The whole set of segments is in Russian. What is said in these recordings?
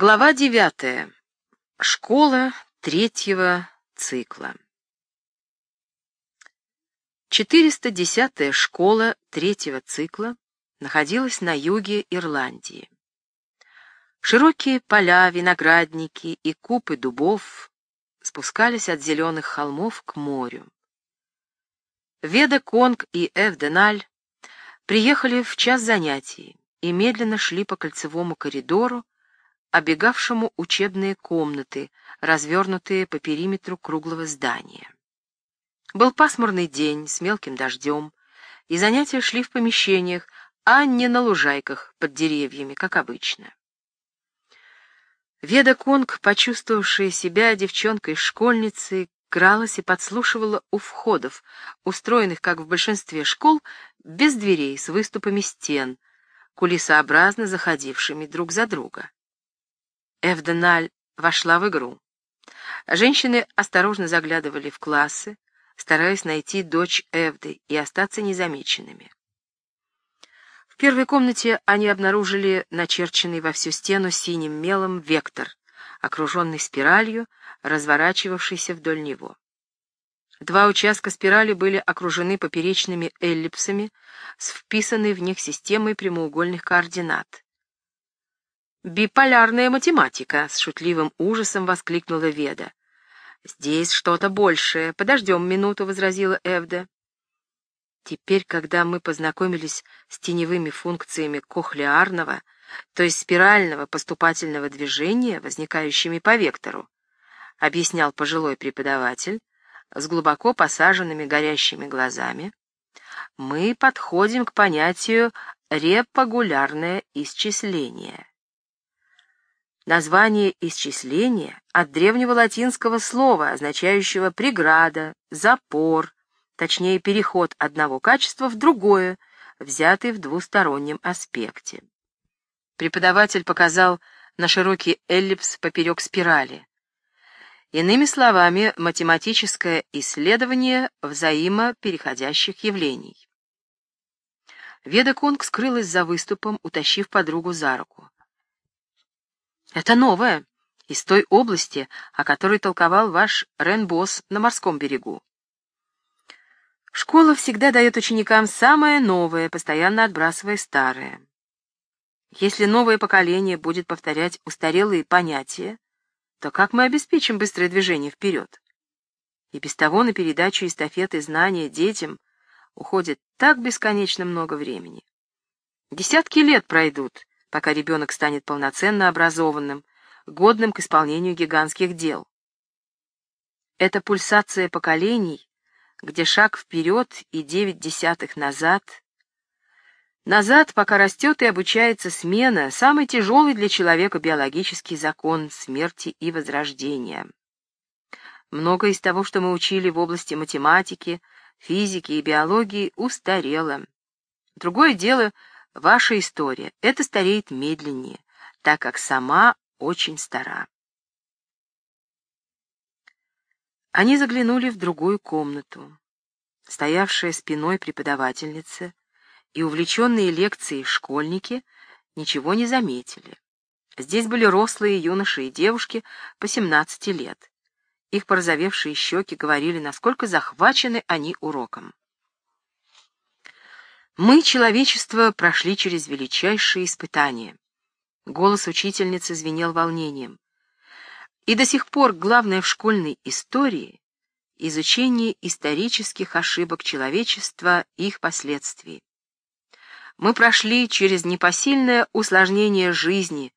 Глава девятая. Школа третьего цикла. 410-я школа третьего цикла находилась на юге Ирландии. Широкие поля, виноградники и купы дубов спускались от зеленых холмов к морю. Веда Конг и Эвденаль приехали в час занятий и медленно шли по кольцевому коридору, обегавшему учебные комнаты, развернутые по периметру круглого здания. Был пасмурный день с мелким дождем, и занятия шли в помещениях, а не на лужайках под деревьями, как обычно. Веда Конг, почувствовавшая себя девчонкой-школьницей, кралась и подслушивала у входов, устроенных, как в большинстве школ, без дверей, с выступами стен, кулисообразно заходившими друг за друга. Эвденаль вошла в игру. Женщины осторожно заглядывали в классы, стараясь найти дочь Эвды и остаться незамеченными. В первой комнате они обнаружили начерченный во всю стену синим мелом вектор, окруженный спиралью, разворачивавшийся вдоль него. Два участка спирали были окружены поперечными эллипсами с вписанной в них системой прямоугольных координат. «Биполярная математика!» — с шутливым ужасом воскликнула Веда. «Здесь что-то большее. Подождем минуту», — возразила Эвда. Теперь, когда мы познакомились с теневыми функциями кохлеарного, то есть спирального поступательного движения, возникающими по вектору, объяснял пожилой преподаватель, с глубоко посаженными горящими глазами, мы подходим к понятию репагулярное исчисление. Название исчисления от древнего латинского слова, означающего преграда, запор, точнее переход одного качества в другое, взятый в двустороннем аспекте. Преподаватель показал на широкий эллипс поперек спирали. Иными словами, математическое исследование взаимопереходящих явлений. Веда Кунг скрылась за выступом, утащив подругу за руку. Это новое, из той области, о которой толковал ваш Ренбос на морском берегу. Школа всегда дает ученикам самое новое, постоянно отбрасывая старое. Если новое поколение будет повторять устарелые понятия, то как мы обеспечим быстрое движение вперед? И без того на передачу эстафеты знания детям уходит так бесконечно много времени. Десятки лет пройдут, пока ребенок станет полноценно образованным, годным к исполнению гигантских дел. Это пульсация поколений, где шаг вперед и девять десятых назад. Назад, пока растет и обучается смена, самый тяжелый для человека биологический закон смерти и возрождения. Многое из того, что мы учили в области математики, физики и биологии, устарело. Другое дело — Ваша история — это стареет медленнее, так как сама очень стара. Они заглянули в другую комнату. Стоявшая спиной преподавательница и увлеченные лекцией школьники ничего не заметили. Здесь были рослые юноши и девушки по 17 лет. Их порозовевшие щеки говорили, насколько захвачены они уроком. Мы, человечество, прошли через величайшие испытания. Голос учительницы звенел волнением. И до сих пор главное в школьной истории — изучение исторических ошибок человечества и их последствий. Мы прошли через непосильное усложнение жизни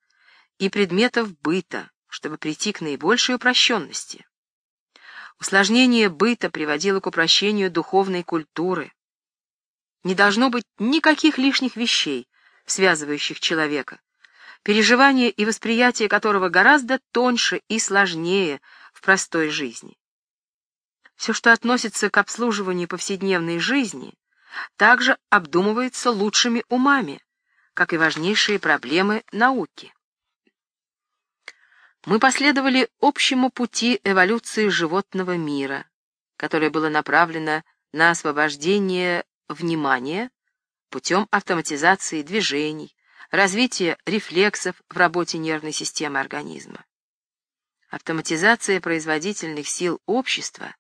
и предметов быта, чтобы прийти к наибольшей упрощенности. Усложнение быта приводило к упрощению духовной культуры, не должно быть никаких лишних вещей, связывающих человека, переживание и восприятие которого гораздо тоньше и сложнее в простой жизни. Все, что относится к обслуживанию повседневной жизни, также обдумывается лучшими умами, как и важнейшие проблемы науки. Мы последовали общему пути эволюции животного мира, которое было направлено на освобождение внимание путем автоматизации движений, развитие рефлексов в работе нервной системы организма. Автоматизация производительных сил общества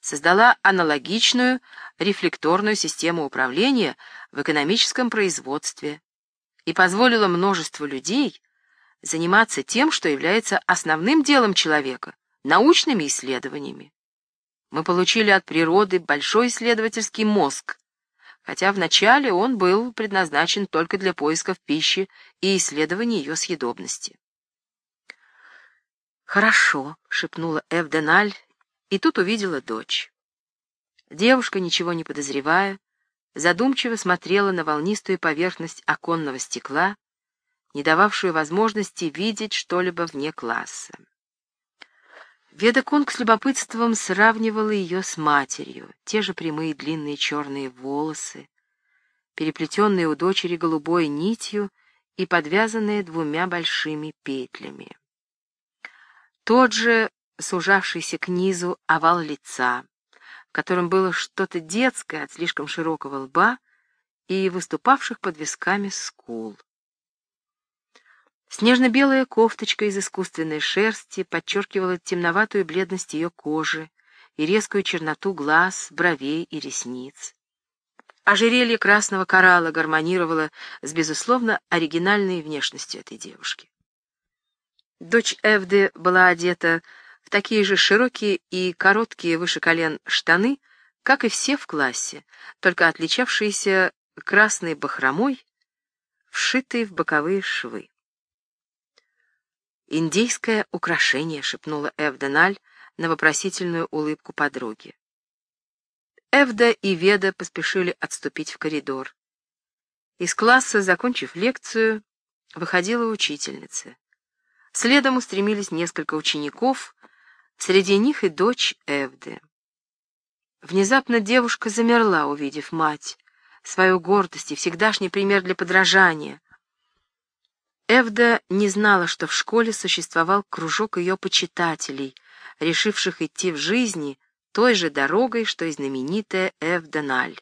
создала аналогичную рефлекторную систему управления в экономическом производстве и позволила множеству людей заниматься тем, что является основным делом человека — научными исследованиями. Мы получили от природы большой исследовательский мозг, хотя вначале он был предназначен только для поисков пищи и исследования ее съедобности. «Хорошо», — шепнула Эвденаль, и тут увидела дочь. Девушка, ничего не подозревая, задумчиво смотрела на волнистую поверхность оконного стекла, не дававшую возможности видеть что-либо вне класса. Веда Кунг с любопытством сравнивала ее с матерью, те же прямые длинные черные волосы, переплетенные у дочери голубой нитью и подвязанные двумя большими петлями. Тот же, сужавшийся к низу, овал лица, в котором было что-то детское от слишком широкого лба и выступавших под висками скул. Снежно-белая кофточка из искусственной шерсти подчеркивала темноватую бледность ее кожи и резкую черноту глаз, бровей и ресниц. Ожерелье красного коралла гармонировало с, безусловно, оригинальной внешностью этой девушки. Дочь Эвды была одета в такие же широкие и короткие выше колен штаны, как и все в классе, только отличавшиеся красной бахромой, вшитой в боковые швы. «Индийское украшение», — шепнула Эвденаль на вопросительную улыбку подруги. Эвда и Веда поспешили отступить в коридор. Из класса, закончив лекцию, выходила учительница. Следом устремились несколько учеников, среди них и дочь Эвды. Внезапно девушка замерла, увидев мать, свою гордость и всегдашний пример для подражания. Эвда не знала, что в школе существовал кружок ее почитателей, решивших идти в жизни той же дорогой, что и знаменитая Эвда Наль.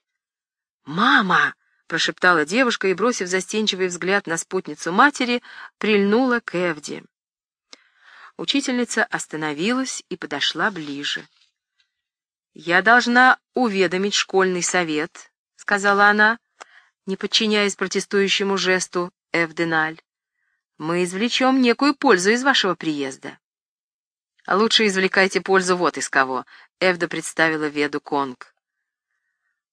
«Мама!» — прошептала девушка и, бросив застенчивый взгляд на спутницу матери, прильнула к Эвде. Учительница остановилась и подошла ближе. «Я должна уведомить школьный совет», — сказала она, не подчиняясь протестующему жесту Эвденаль. «Мы извлечем некую пользу из вашего приезда». «А лучше извлекайте пользу вот из кого», — Эвда представила Веду Конг.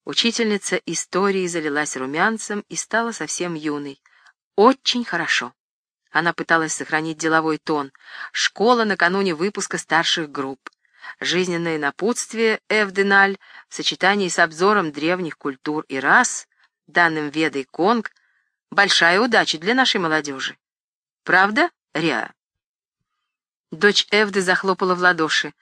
Учительница истории залилась румянцем и стала совсем юной. «Очень хорошо». Она пыталась сохранить деловой тон. Школа накануне выпуска старших групп. Жизненное напутствие Эвденаль в сочетании с обзором древних культур и рас, данным Ведой Конг, большая удача для нашей молодежи. Правда, Риа? Дочь Эвды захлопала в ладоши.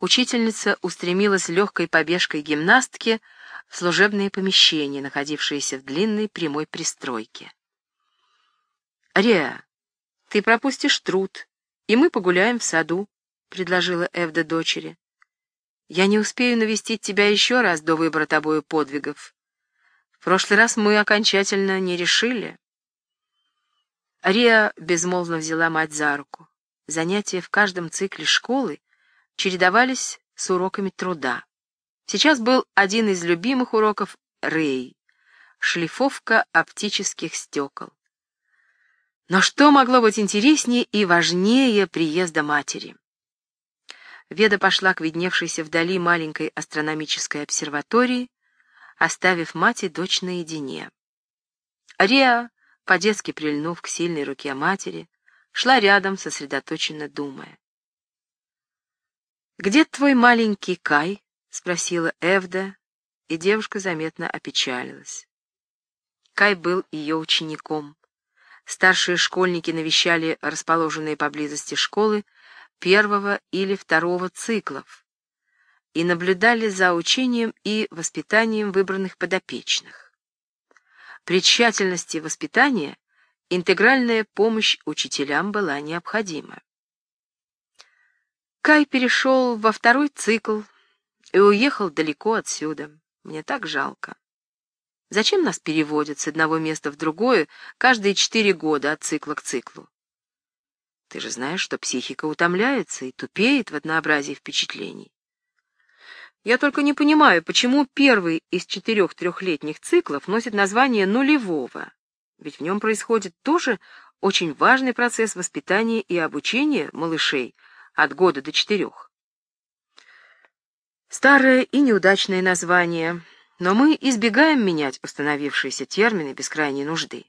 Учительница устремилась легкой побежкой гимнастки в служебные помещения, находившиеся в длинной прямой пристройке. «Риа, ты пропустишь труд, и мы погуляем в саду», — предложила Эвда дочери. «Я не успею навестить тебя еще раз до выбора тобою подвигов. В прошлый раз мы окончательно не решили». Риа безмолвно взяла мать за руку. Занятия в каждом цикле школы чередовались с уроками труда. Сейчас был один из любимых уроков Рэй — шлифовка оптических стекол. Но что могло быть интереснее и важнее приезда матери? Веда пошла к видневшейся вдали маленькой астрономической обсерватории, оставив мать и дочь наедине. Риа, по-детски прильнув к сильной руке матери, шла рядом, сосредоточенно думая. «Где твой маленький Кай?» — спросила Эвда, и девушка заметно опечалилась. Кай был ее учеником. Старшие школьники навещали расположенные поблизости школы первого или второго циклов и наблюдали за учением и воспитанием выбранных подопечных. При тщательности воспитания интегральная помощь учителям была необходима. Кай перешел во второй цикл и уехал далеко отсюда. Мне так жалко. Зачем нас переводят с одного места в другое каждые четыре года от цикла к циклу? Ты же знаешь, что психика утомляется и тупеет в однообразии впечатлений. Я только не понимаю, почему первый из четырех трехлетних циклов носит название нулевого, ведь в нем происходит тоже очень важный процесс воспитания и обучения малышей от года до четырех. Старое и неудачное название, но мы избегаем менять установившиеся термины без крайней нужды.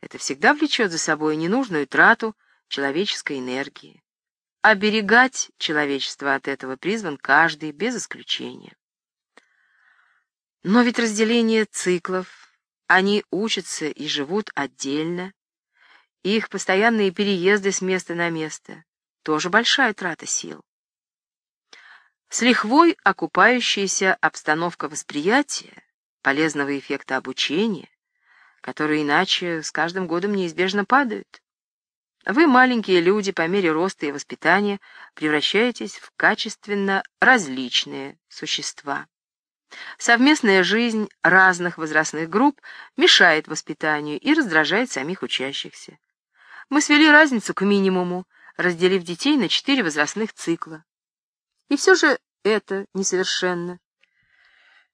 Это всегда влечет за собой ненужную трату человеческой энергии. Оберегать человечество от этого призван каждый, без исключения. Но ведь разделение циклов, они учатся и живут отдельно, их постоянные переезды с места на место — тоже большая трата сил. С лихвой окупающаяся обстановка восприятия, полезного эффекта обучения, которые иначе с каждым годом неизбежно падают. Вы, маленькие люди, по мере роста и воспитания, превращаетесь в качественно различные существа. Совместная жизнь разных возрастных групп мешает воспитанию и раздражает самих учащихся. Мы свели разницу к минимуму, разделив детей на четыре возрастных цикла. И все же это несовершенно.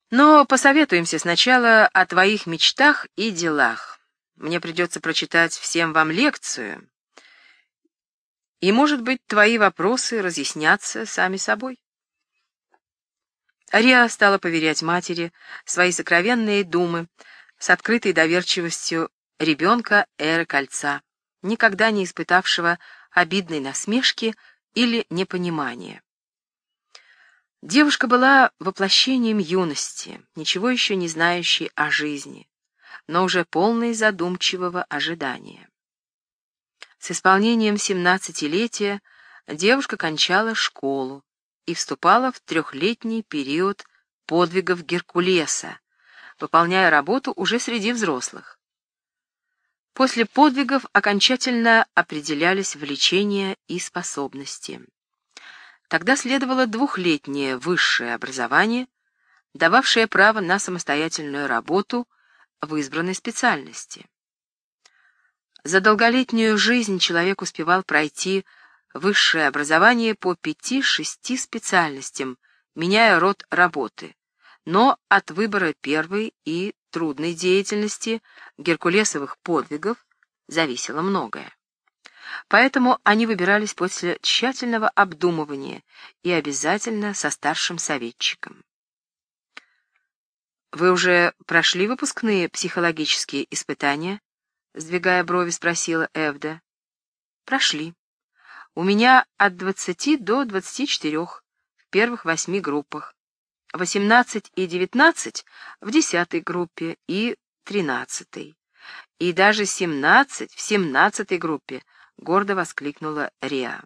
Но посоветуемся сначала о твоих мечтах и делах. Мне придется прочитать всем вам лекцию, и, может быть, твои вопросы разъяснятся сами собой. Риа стала поверять матери свои сокровенные думы с открытой доверчивостью ребенка эры кольца, никогда не испытавшего обидной насмешки или непонимания. Девушка была воплощением юности, ничего еще не знающей о жизни, но уже полной задумчивого ожидания. С исполнением семнадцатилетия девушка кончала школу и вступала в трехлетний период подвигов Геркулеса, выполняя работу уже среди взрослых. После подвигов окончательно определялись влечения и способности. Тогда следовало двухлетнее высшее образование, дававшее право на самостоятельную работу в избранной специальности. За долголетнюю жизнь человек успевал пройти высшее образование по пяти-шести специальностям, меняя род работы. Но от выбора первой и трудной деятельности геркулесовых подвигов зависело многое. Поэтому они выбирались после тщательного обдумывания и обязательно со старшим советчиком. Вы уже прошли выпускные психологические испытания? Сдвигая брови, спросила Эвда. Прошли. У меня от двадцати до двадцати четырех в первых восьми группах. Восемнадцать и девятнадцать в десятой группе и тринадцатой. И даже семнадцать в семнадцатой группе, гордо воскликнула Риа.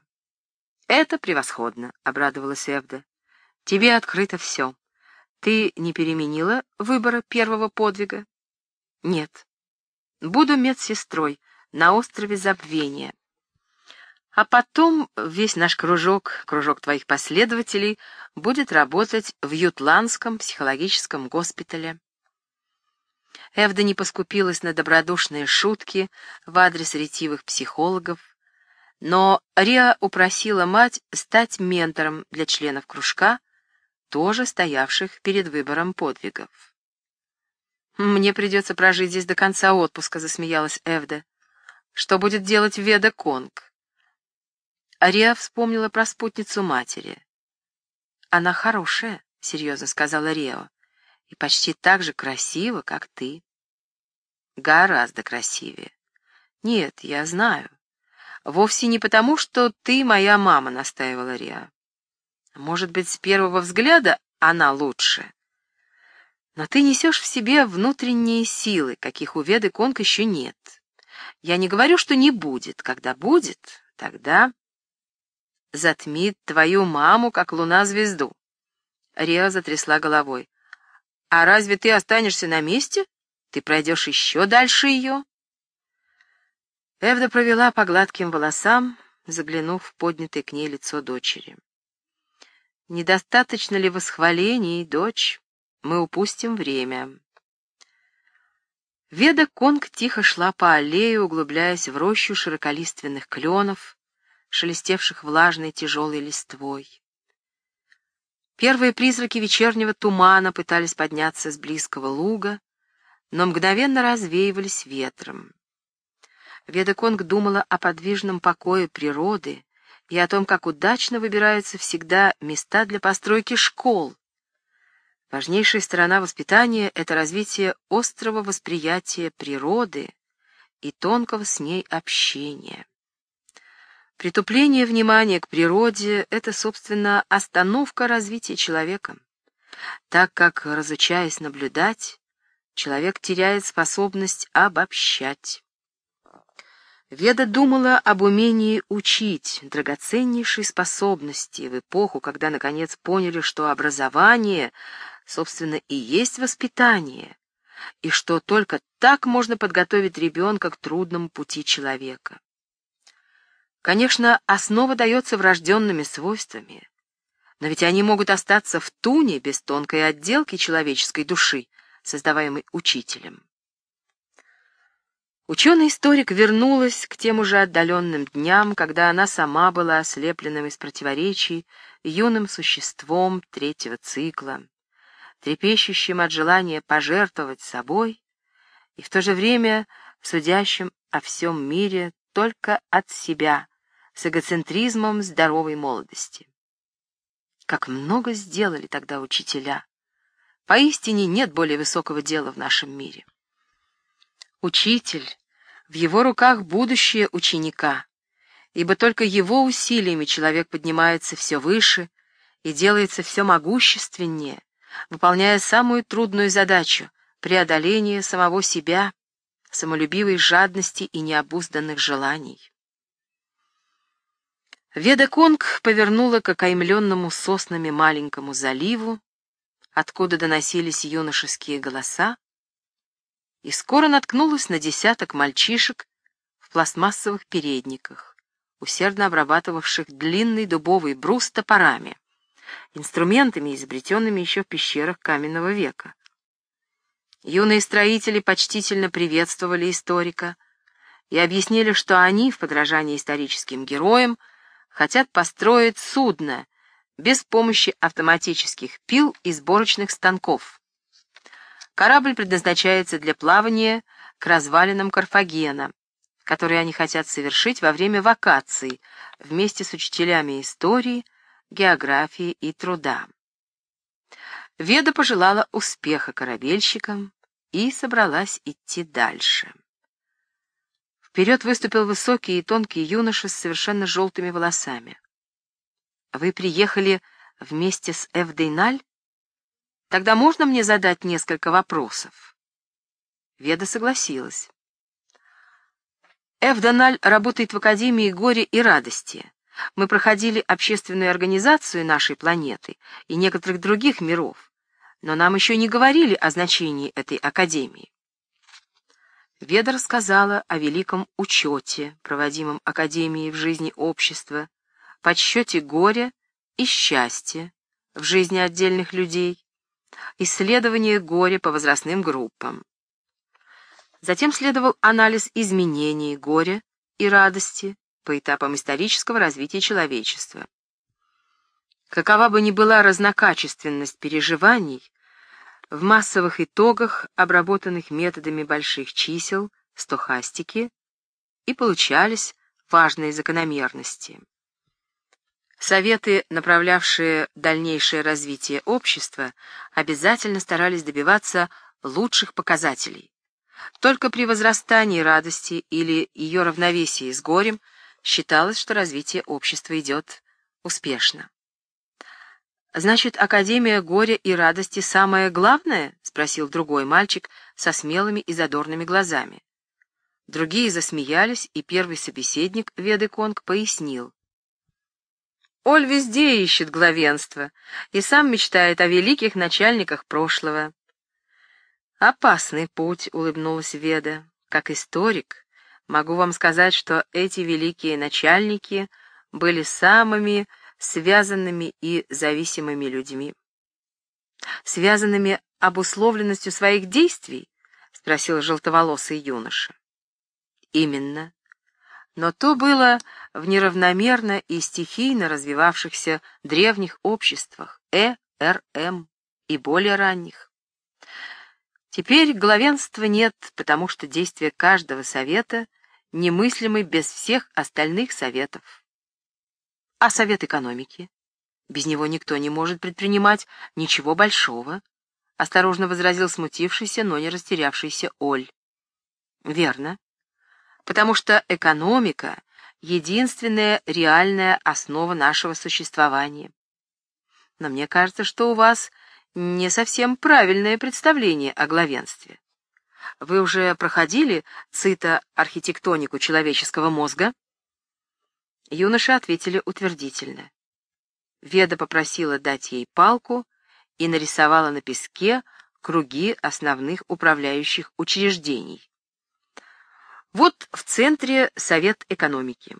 Это превосходно, обрадовалась Эвда. Тебе открыто все. Ты не переменила выбора первого подвига? Нет. Буду медсестрой на острове Забвения. А потом весь наш кружок, кружок твоих последователей, будет работать в Ютландском психологическом госпитале. Эвда не поскупилась на добродушные шутки в адрес ретивых психологов, но Риа упросила мать стать ментором для членов кружка, тоже стоявших перед выбором подвигов. «Мне придется прожить здесь до конца отпуска», — засмеялась Эвда. «Что будет делать Веда Конг?» Ария вспомнила про спутницу матери. «Она хорошая», — серьезно сказала Рео, — «и почти так же красива, как ты». «Гораздо красивее». «Нет, я знаю. Вовсе не потому, что ты моя мама», — настаивала Риа. «Может быть, с первого взгляда она лучше?» Но ты несешь в себе внутренние силы, каких у Веды Конг еще нет. Я не говорю, что не будет. Когда будет, тогда затмит твою маму, как луна звезду. Риа затрясла головой. А разве ты останешься на месте? Ты пройдешь еще дальше ее? Эвда провела по гладким волосам, заглянув в поднятое к ней лицо дочери. Недостаточно ли восхвалений, дочь? Мы упустим время. Веда Конг тихо шла по аллее, углубляясь в рощу широколиственных кленов, шелестевших влажной тяжелой листвой. Первые призраки вечернего тумана пытались подняться с близкого луга, но мгновенно развеивались ветром. Веда Конг думала о подвижном покое природы и о том, как удачно выбираются всегда места для постройки школ, Важнейшая сторона воспитания — это развитие острого восприятия природы и тонкого с ней общения. Притупление внимания к природе — это, собственно, остановка развития человека, так как, разучаясь наблюдать, человек теряет способность обобщать. Веда думала об умении учить, драгоценнейшей способности в эпоху, когда, наконец, поняли, что образование — собственно, и есть воспитание, и что только так можно подготовить ребенка к трудному пути человека. Конечно, основа дается врожденными свойствами, но ведь они могут остаться в туне без тонкой отделки человеческой души, создаваемой учителем. Ученый-историк вернулась к тем уже отдаленным дням, когда она сама была ослепленным из противоречий юным существом третьего цикла трепещущим от желания пожертвовать собой и в то же время судящим о всем мире только от себя, с эгоцентризмом здоровой молодости. Как много сделали тогда учителя! Поистине нет более высокого дела в нашем мире. Учитель, в его руках будущее ученика, ибо только его усилиями человек поднимается все выше и делается все могущественнее, выполняя самую трудную задачу — преодоление самого себя, самолюбивой жадности и необузданных желаний. Веда Конг повернула к окаймленному соснами маленькому заливу, откуда доносились юношеские голоса, и скоро наткнулась на десяток мальчишек в пластмассовых передниках, усердно обрабатывавших длинный дубовый брус топорами инструментами, изобретенными еще в пещерах каменного века. Юные строители почтительно приветствовали историка и объяснили, что они, в подражании историческим героям, хотят построить судно без помощи автоматических пил и сборочных станков. Корабль предназначается для плавания к развалинам Карфагена, которые они хотят совершить во время вакаций вместе с учителями истории, географии и труда. Веда пожелала успеха корабельщикам и собралась идти дальше. Вперед выступил высокий и тонкий юноша с совершенно желтыми волосами. «Вы приехали вместе с Эвдейналь? Тогда можно мне задать несколько вопросов?» Веда согласилась. Эвдональ работает в Академии горя и радости. Мы проходили общественную организацию нашей планеты и некоторых других миров, но нам еще не говорили о значении этой академии. Веда рассказала о великом учете, проводимом Академией в жизни общества, подсчете горя и счастья в жизни отдельных людей, исследовании горя по возрастным группам. Затем следовал анализ изменений горя и радости по этапам исторического развития человечества. Какова бы ни была разнокачественность переживаний, в массовых итогах, обработанных методами больших чисел, стохастики, и получались важные закономерности. Советы, направлявшие дальнейшее развитие общества, обязательно старались добиваться лучших показателей. Только при возрастании радости или ее равновесии с горем – считалось, что развитие общества идет успешно. «Значит, Академия горя и радости самое главное?» — спросил другой мальчик со смелыми и задорными глазами. Другие засмеялись, и первый собеседник, Веды Конг, пояснил. Оль везде ищет главенство и сам мечтает о великих начальниках прошлого. «Опасный путь», — улыбнулась Веда. «Как историк, Могу вам сказать, что эти великие начальники были самыми связанными и зависимыми людьми. Связанными обусловленностью своих действий, — спросил желтоволосый юноша. «Именно. Но то было в неравномерно и стихийно развивавшихся древних обществах Э, Р, М и более ранних. Теперь главенства нет, потому что действия каждого совета немыслимы без всех остальных советов. А совет экономики? Без него никто не может предпринимать ничего большого, осторожно возразил смутившийся, но не растерявшийся Оль. Верно, потому что экономика — единственная реальная основа нашего существования. Но мне кажется, что у вас не совсем правильное представление о главенстве. Вы уже проходили цитоархитектонику человеческого мозга? Юноши ответили утвердительно. Веда попросила дать ей палку и нарисовала на песке круги основных управляющих учреждений. Вот в центре Совет экономики.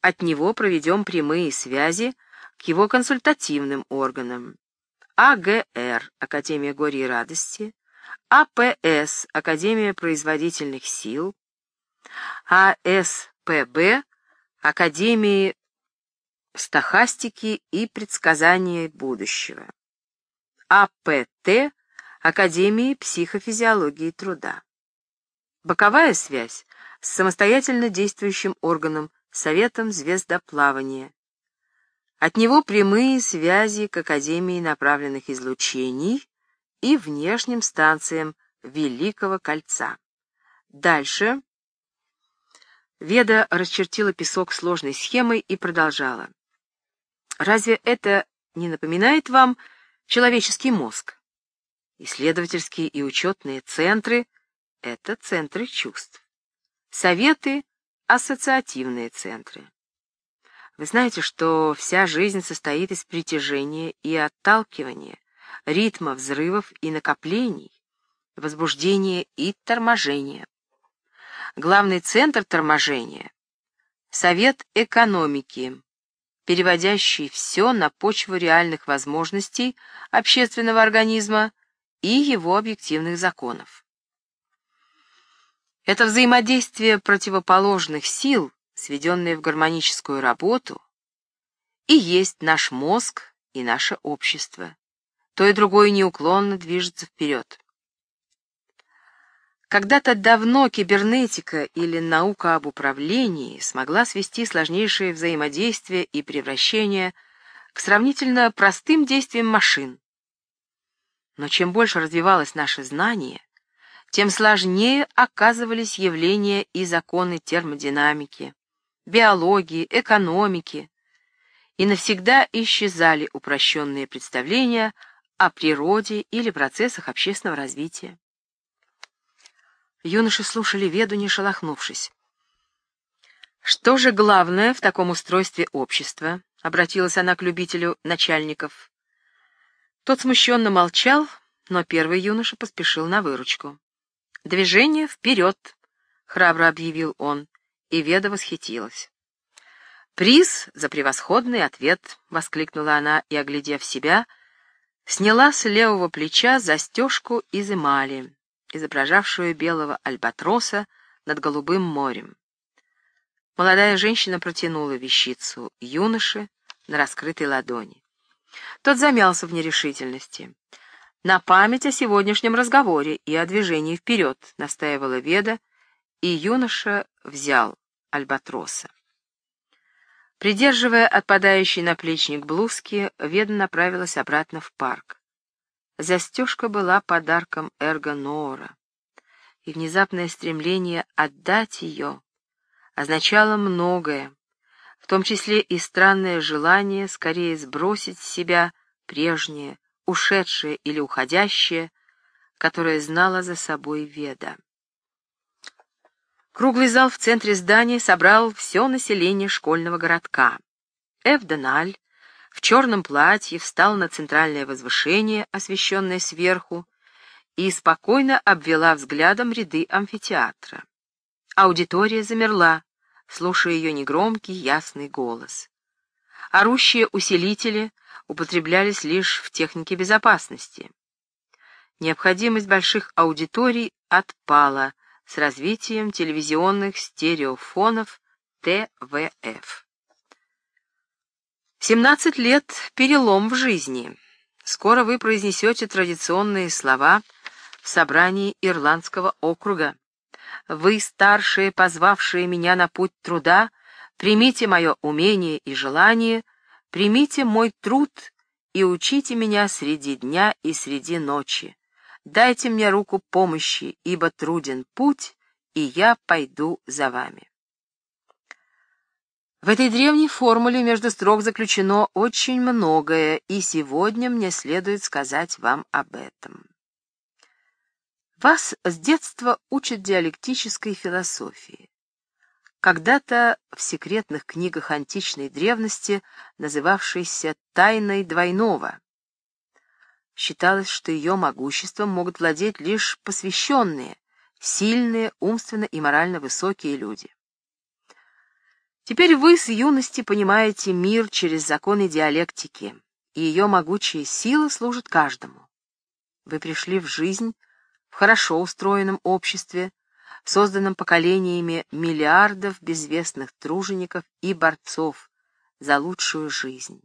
От него проведем прямые связи к его консультативным органам. АГР, Академия горя и радости, АПС, Академия производительных сил, АСПБ, Академии стахастики и предсказания будущего, АПТ, Академии психофизиологии труда. Боковая связь с самостоятельно действующим органом Советом звездоплавания. От него прямые связи к Академии направленных излучений и внешним станциям Великого Кольца. Дальше Веда расчертила песок сложной схемой и продолжала. Разве это не напоминает вам человеческий мозг? Исследовательские и учетные центры — это центры чувств. Советы — ассоциативные центры. Вы знаете, что вся жизнь состоит из притяжения и отталкивания, ритма взрывов и накоплений, возбуждения и торможения. Главный центр торможения — Совет экономики, переводящий все на почву реальных возможностей общественного организма и его объективных законов. Это взаимодействие противоположных сил, сведенное в гармоническую работу, и есть наш мозг и наше общество. То и другое неуклонно движется вперед. Когда-то давно кибернетика или наука об управлении смогла свести сложнейшие взаимодействия и превращения к сравнительно простым действиям машин. Но чем больше развивалось наше знание, тем сложнее оказывались явления и законы термодинамики, биологии, экономики, и навсегда исчезали упрощенные представления о природе или процессах общественного развития. Юноши слушали Веду, не шелохнувшись. «Что же главное в таком устройстве общества?» — обратилась она к любителю начальников. Тот смущенно молчал, но первый юноша поспешил на выручку. «Движение вперед!» — храбро объявил он, и Веда восхитилась. «Приз за превосходный ответ!» — воскликнула она и, оглядев себя, сняла с левого плеча застежку из эмали изображавшую белого альбатроса над голубым морем. Молодая женщина протянула вещицу юноше на раскрытой ладони. Тот замялся в нерешительности. «На память о сегодняшнем разговоре и о движении вперед», — настаивала Веда, и юноша взял альбатроса. Придерживая отпадающий наплечник блузки, Веда направилась обратно в парк. Застежка была подарком Эрго Ноора, и внезапное стремление отдать ее означало многое, в том числе и странное желание скорее сбросить с себя прежнее, ушедшее или уходящее, которое знала за собой Веда. Круглый зал в центре здания собрал все население школьного городка. Эвденаль в черном платье встал на центральное возвышение, освещенное сверху, и спокойно обвела взглядом ряды амфитеатра. Аудитория замерла, слушая ее негромкий, ясный голос. Орущие усилители употреблялись лишь в технике безопасности. необходимость больших аудиторий отпала с развитием телевизионных стереофонов ТВФ. 17 лет — перелом в жизни. Скоро вы произнесете традиционные слова в собрании Ирландского округа. Вы, старшие, позвавшие меня на путь труда, примите мое умение и желание, примите мой труд и учите меня среди дня и среди ночи. Дайте мне руку помощи, ибо труден путь, и я пойду за вами. В этой древней формуле между строк заключено очень многое, и сегодня мне следует сказать вам об этом. Вас с детства учат диалектической философии. Когда-то в секретных книгах античной древности, называвшейся «Тайной двойного», считалось, что ее могуществом могут владеть лишь посвященные, сильные, умственно и морально высокие люди. Теперь вы с юности понимаете мир через законы диалектики, и ее могучая сила служит каждому. Вы пришли в жизнь в хорошо устроенном обществе, созданном поколениями миллиардов безвестных тружеников и борцов за лучшую жизнь.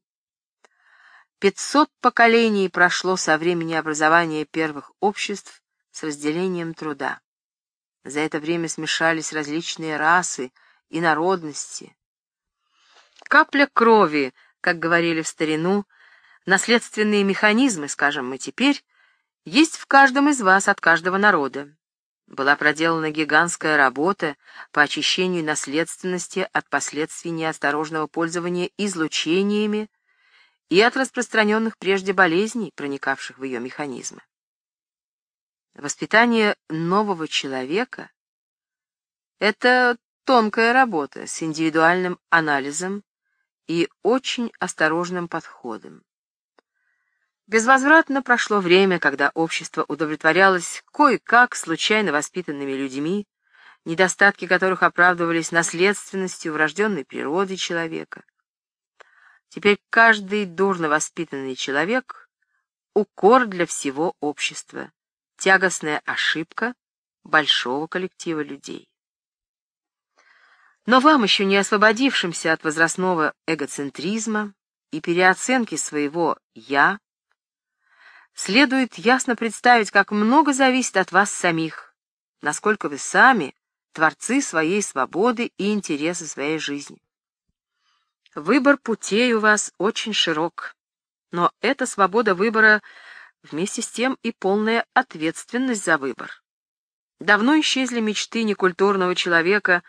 Пятьсот поколений прошло со времени образования первых обществ с разделением труда. За это время смешались различные расы и народности. Капля крови, как говорили в старину, наследственные механизмы, скажем мы теперь, есть в каждом из вас от каждого народа. Была проделана гигантская работа по очищению наследственности от последствий неосторожного пользования излучениями и от распространенных прежде болезней, проникавших в ее механизмы. Воспитание нового человека — это тонкая работа с индивидуальным анализом и очень осторожным подходом. Безвозвратно прошло время, когда общество удовлетворялось кое-как случайно воспитанными людьми, недостатки которых оправдывались наследственностью врожденной природы человека. Теперь каждый дурно воспитанный человек — укор для всего общества, тягостная ошибка большого коллектива людей. Но вам, еще не освободившимся от возрастного эгоцентризма и переоценки своего «я», следует ясно представить, как много зависит от вас самих, насколько вы сами творцы своей свободы и интересы своей жизни. Выбор путей у вас очень широк, но эта свобода выбора вместе с тем и полная ответственность за выбор. Давно исчезли мечты некультурного человека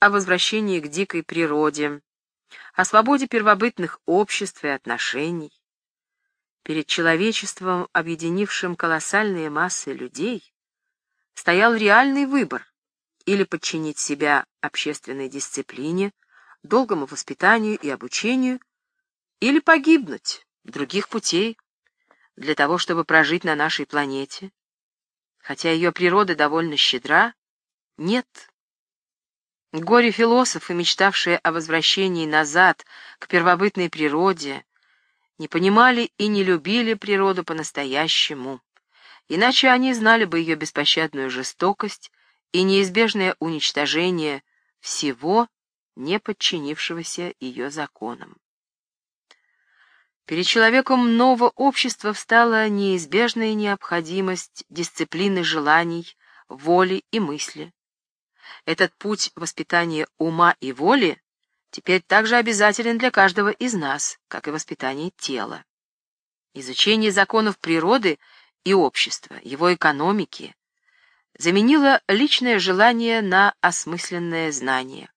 о возвращении к дикой природе, о свободе первобытных обществ и отношений. Перед человечеством, объединившим колоссальные массы людей, стоял реальный выбор или подчинить себя общественной дисциплине, долгому воспитанию и обучению, или погибнуть, других путей, для того, чтобы прожить на нашей планете. Хотя ее природа довольно щедра, нет. Горе-философы, мечтавшие о возвращении назад к первобытной природе, не понимали и не любили природу по-настоящему, иначе они знали бы ее беспощадную жестокость и неизбежное уничтожение всего, не подчинившегося ее законам. Перед человеком нового общества встала неизбежная необходимость дисциплины желаний, воли и мысли. Этот путь воспитания ума и воли теперь также обязателен для каждого из нас, как и воспитание тела. Изучение законов природы и общества, его экономики, заменило личное желание на осмысленное знание.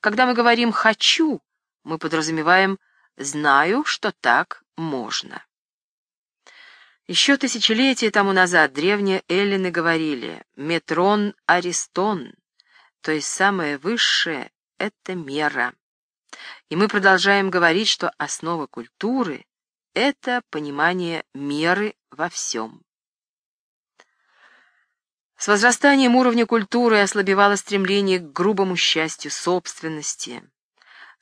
Когда мы говорим «хочу», мы подразумеваем «знаю, что так можно». Еще тысячелетия тому назад древние эллины говорили «метрон аристон», то есть самое высшее — это мера. И мы продолжаем говорить, что основа культуры — это понимание меры во всем. С возрастанием уровня культуры ослабевало стремление к грубому счастью собственности,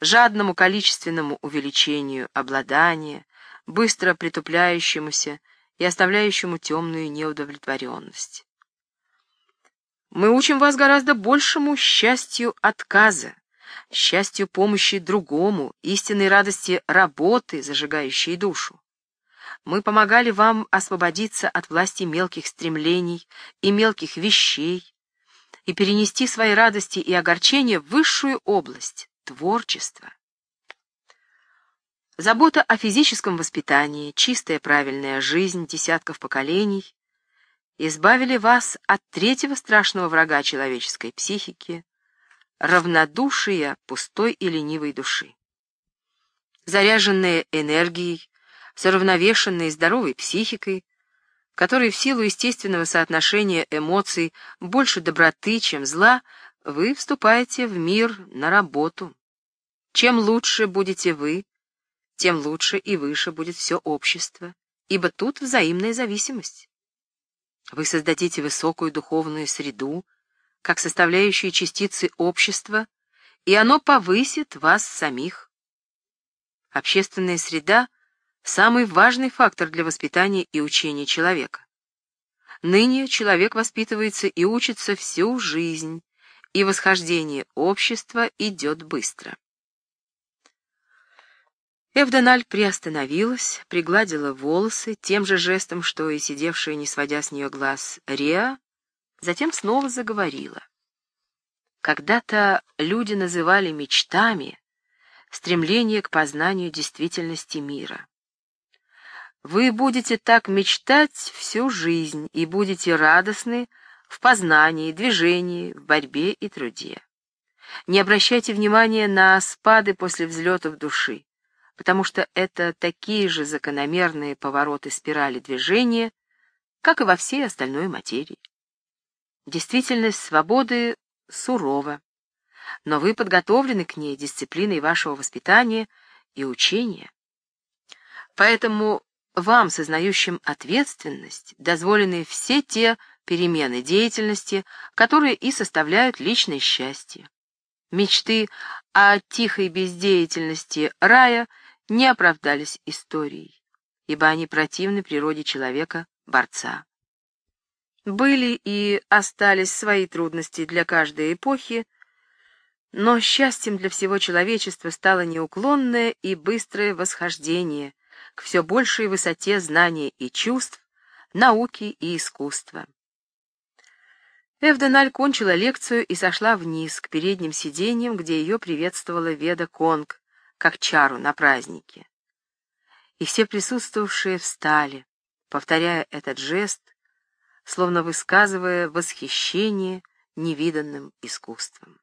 жадному количественному увеличению обладания, быстро притупляющемуся и оставляющему темную неудовлетворенность. Мы учим вас гораздо большему счастью отказа, счастью помощи другому, истинной радости работы, зажигающей душу. Мы помогали вам освободиться от власти мелких стремлений и мелких вещей и перенести свои радости и огорчения в высшую область — творчество. Забота о физическом воспитании, чистая правильная жизнь десятков поколений избавили вас от третьего страшного врага человеческой психики — равнодушия пустой и ленивой души. Заряженные энергией, с уравновешенной здоровой психикой, которой в силу естественного соотношения эмоций больше доброты, чем зла, вы вступаете в мир на работу. Чем лучше будете вы, тем лучше и выше будет все общество, ибо тут взаимная зависимость. Вы создадите высокую духовную среду, как составляющие частицы общества, и оно повысит вас самих. Общественная среда — самый важный фактор для воспитания и учения человека. Ныне человек воспитывается и учится всю жизнь, и восхождение общества идет быстро. Эвдональ приостановилась, пригладила волосы тем же жестом, что и сидевшая, не сводя с нее глаз, Риа, затем снова заговорила. Когда-то люди называли мечтами стремление к познанию действительности мира. Вы будете так мечтать всю жизнь и будете радостны в познании, движении, в борьбе и труде. Не обращайте внимания на спады после взлетов души потому что это такие же закономерные повороты спирали движения, как и во всей остальной материи. Действительность свободы сурова, но вы подготовлены к ней дисциплиной вашего воспитания и учения. Поэтому вам, сознающим ответственность, дозволены все те перемены деятельности, которые и составляют личное счастье. Мечты о тихой бездеятельности рая — не оправдались историей, ибо они противны природе человека-борца. Были и остались свои трудности для каждой эпохи, но счастьем для всего человечества стало неуклонное и быстрое восхождение к все большей высоте знания и чувств, науки и искусства. Эвденаль кончила лекцию и сошла вниз, к передним сиденьям, где ее приветствовала Веда Конг, как чару на празднике. И все присутствовавшие встали, повторяя этот жест, словно высказывая восхищение невиданным искусством.